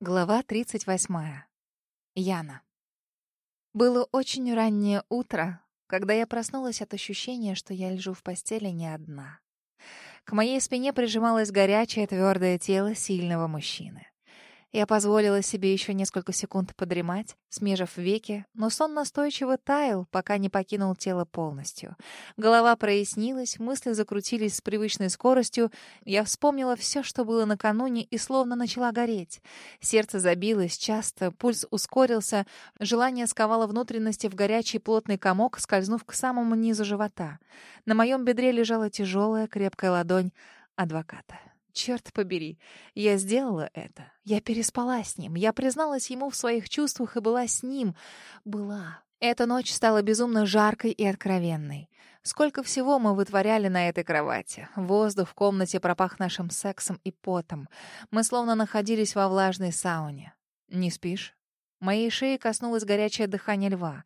Глава 38. Яна. Было очень раннее утро, когда я проснулась от ощущения, что я лежу в постели не одна. К моей спине прижималось горячее твердое тело сильного мужчины. Я позволила себе еще несколько секунд подремать, смежив веки, но сон настойчиво таял, пока не покинул тело полностью. Голова прояснилась, мысли закрутились с привычной скоростью. Я вспомнила все, что было накануне, и словно начала гореть. Сердце забилось часто, пульс ускорился, желание сковало внутренности в горячий плотный комок, скользнув к самому низу живота. На моем бедре лежала тяжелая, крепкая ладонь адвоката. Черт побери, я сделала это. Я переспала с ним. Я призналась ему в своих чувствах и была с ним. Была. Эта ночь стала безумно жаркой и откровенной. Сколько всего мы вытворяли на этой кровати. Воздух в комнате пропах нашим сексом и потом. Мы словно находились во влажной сауне. «Не спишь?» Моей шеи коснулось горячее дыхание льва.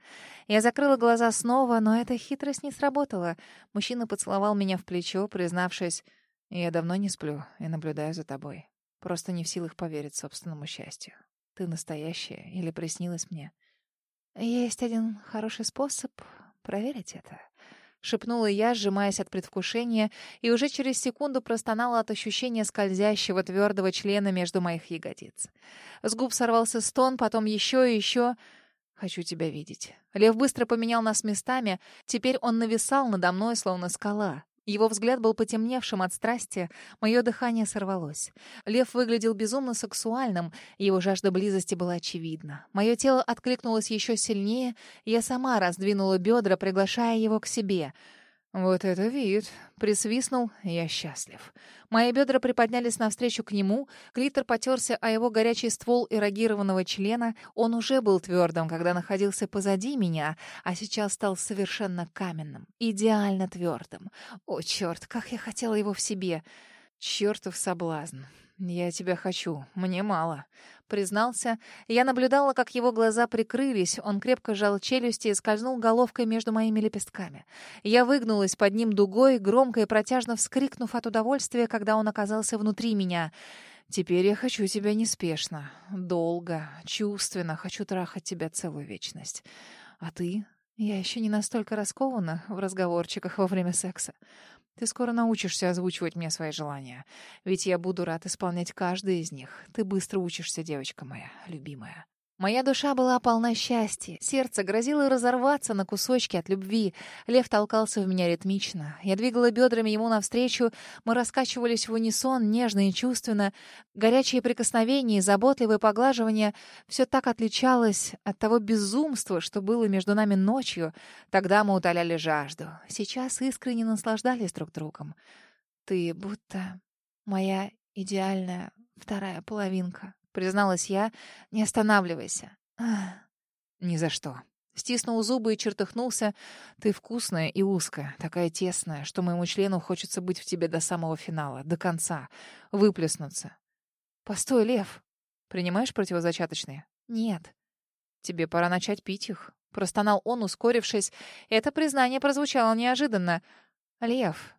Я закрыла глаза снова, но эта хитрость не сработала. Мужчина поцеловал меня в плечо, признавшись... Я давно не сплю и наблюдаю за тобой. Просто не в силах поверить собственному счастью. Ты настоящая или приснилась мне? Есть один хороший способ проверить это. Шепнула я, сжимаясь от предвкушения, и уже через секунду простонала от ощущения скользящего твердого члена между моих ягодиц. С губ сорвался стон, потом еще и еще... «Хочу тебя видеть». Лев быстро поменял нас местами. Теперь он нависал надо мной, словно скала. Его взгляд был потемневшим от страсти, мое дыхание сорвалось. Лев выглядел безумно сексуальным, его жажда близости была очевидна. Мое тело откликнулось еще сильнее, я сама раздвинула бедра, приглашая его к себе — вот это вид. Присвистнул я счастлив. Мои бедра приподнялись навстречу к нему, клитор потерся о его горячий ствол эрогированного члена. Он уже был твердым, когда находился позади меня, а сейчас стал совершенно каменным, идеально твердым. О, черт, как я хотела его в себе! Чертов соблазн. «Я тебя хочу, мне мало», — признался. Я наблюдала, как его глаза прикрылись, он крепко сжал челюсти и скользнул головкой между моими лепестками. Я выгнулась под ним дугой, громко и протяжно вскрикнув от удовольствия, когда он оказался внутри меня. «Теперь я хочу тебя неспешно, долго, чувственно, хочу трахать тебя целую вечность. А ты Я еще не настолько раскована в разговорчиках во время секса. Ты скоро научишься озвучивать мне свои желания. Ведь я буду рад исполнять каждый из них. Ты быстро учишься, девочка моя, любимая. Моя душа была полна счастья. Сердце грозило разорваться на кусочки от любви. Лев толкался в меня ритмично. Я двигала бедрами ему навстречу. Мы раскачивались в унисон, нежно и чувственно. Горячие прикосновения и заботливые поглаживания — все так отличалось от того безумства, что было между нами ночью. Тогда мы утоляли жажду. Сейчас искренне наслаждались друг другом. Ты будто моя идеальная вторая половинка. Призналась я, не останавливайся. Ни за что. Стиснул зубы и чертыхнулся. Ты вкусная и узкая, такая тесная, что моему члену хочется быть в тебе до самого финала, до конца, выплеснуться. Постой, Лев. Принимаешь противозачаточные? Нет. Тебе пора начать пить их. Простонал он, ускорившись. Это признание прозвучало неожиданно. Лев.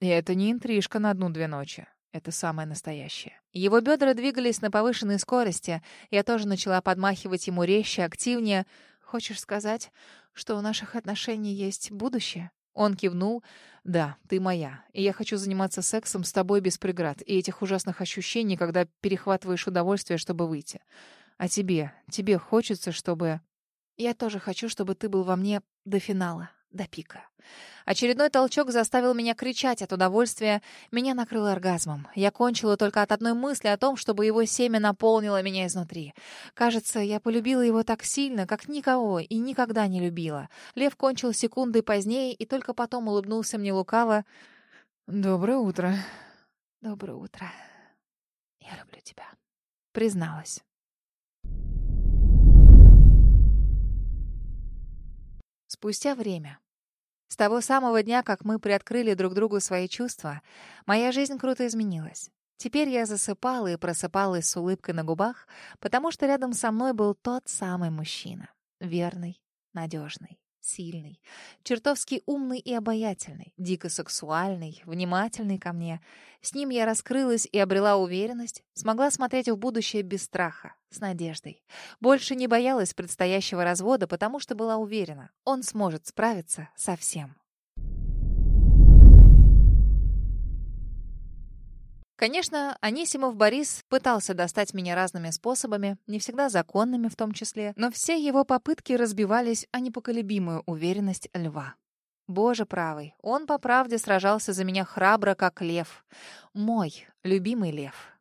И это не интрижка на одну-две ночи. Это самое настоящее. Его бедра двигались на повышенной скорости. Я тоже начала подмахивать ему резче, активнее. «Хочешь сказать, что у наших отношений есть будущее?» Он кивнул. «Да, ты моя. И я хочу заниматься сексом с тобой без преград и этих ужасных ощущений, когда перехватываешь удовольствие, чтобы выйти. А тебе? Тебе хочется, чтобы...» «Я тоже хочу, чтобы ты был во мне до финала». до пика. Очередной толчок заставил меня кричать от удовольствия. Меня накрыло оргазмом. Я кончила только от одной мысли о том, чтобы его семя наполнило меня изнутри. Кажется, я полюбила его так сильно, как никого и никогда не любила. Лев кончил секунды позднее и только потом улыбнулся мне лукаво. «Доброе утро». «Доброе утро. Я люблю тебя», — призналась. Спустя время. С того самого дня, как мы приоткрыли друг другу свои чувства, моя жизнь круто изменилась. Теперь я засыпала и просыпалась с улыбкой на губах, потому что рядом со мной был тот самый мужчина. Верный, надежный, сильный, чертовски умный и обаятельный, дико сексуальный, внимательный ко мне. С ним я раскрылась и обрела уверенность, смогла смотреть в будущее без страха, с надеждой. Больше не боялась предстоящего развода, потому что была уверена, он сможет справиться со всем. Конечно, Анисимов Борис пытался достать меня разными способами, не всегда законными в том числе, но все его попытки разбивались о непоколебимую уверенность льва. Боже правый, он по правде сражался за меня храбро, как лев. Мой любимый лев.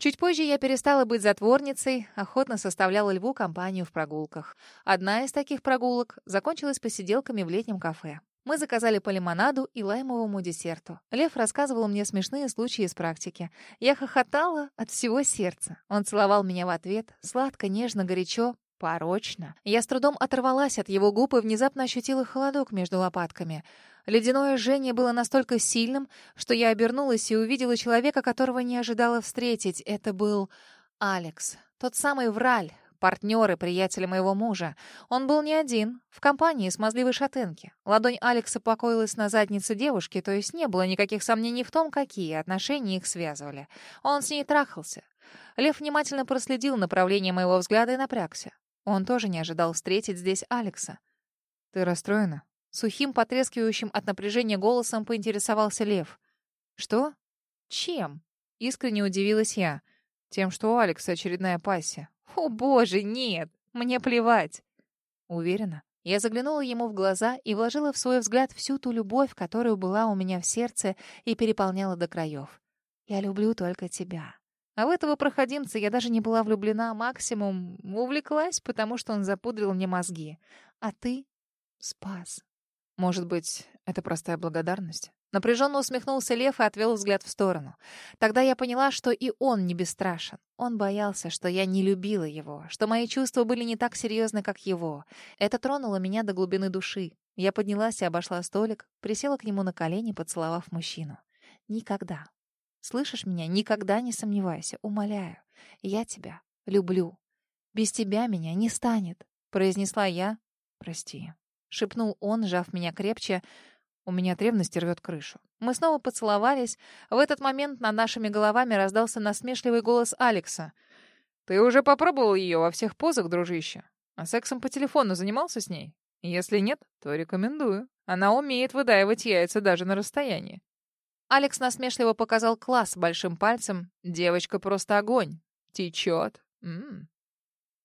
Чуть позже я перестала быть затворницей, охотно составляла льву компанию в прогулках. Одна из таких прогулок закончилась посиделками в летнем кафе. Мы заказали по лимонаду и лаймовому десерту. Лев рассказывал мне смешные случаи из практики. Я хохотала от всего сердца. Он целовал меня в ответ, сладко, нежно, горячо, порочно. Я с трудом оторвалась от его губ и внезапно ощутила холодок между лопатками — Ледяное жжение было настолько сильным, что я обернулась и увидела человека, которого не ожидала встретить. Это был Алекс, тот самый Враль, партнер и приятель моего мужа. Он был не один, в компании смазливой шатенки. Ладонь Алекса покоилась на заднице девушки, то есть не было никаких сомнений в том, какие отношения их связывали. Он с ней трахался. Лев внимательно проследил направление моего взгляда и напрягся. Он тоже не ожидал встретить здесь Алекса. «Ты расстроена?» Сухим, потрескивающим от напряжения голосом поинтересовался Лев. «Что? Чем?» — искренне удивилась я. «Тем, что у Алекса очередная пассия». «О, боже, нет! Мне плевать!» Уверена. Я заглянула ему в глаза и вложила в свой взгляд всю ту любовь, которая была у меня в сердце и переполняла до краев. «Я люблю только тебя». А в этого проходимца я даже не была влюблена, максимум увлеклась, потому что он запудрил мне мозги. А ты спас. Может быть, это простая благодарность? Напряженно усмехнулся Лев и отвел взгляд в сторону. Тогда я поняла, что и он не бесстрашен. Он боялся, что я не любила его, что мои чувства были не так серьезны, как его. Это тронуло меня до глубины души. Я поднялась и обошла столик, присела к нему на колени, поцеловав мужчину. Никогда. Слышишь меня? Никогда не сомневайся. Умоляю. Я тебя люблю. Без тебя меня не станет, произнесла я. Прости шепнул он, сжав меня крепче. У меня от ревности рвет крышу. Мы снова поцеловались. В этот момент над нашими головами раздался насмешливый голос Алекса. «Ты уже попробовал ее во всех позах, дружище? А сексом по телефону занимался с ней? Если нет, то рекомендую. Она умеет выдаивать яйца даже на расстоянии». Алекс насмешливо показал класс большим пальцем. «Девочка просто огонь. Течет. М -м.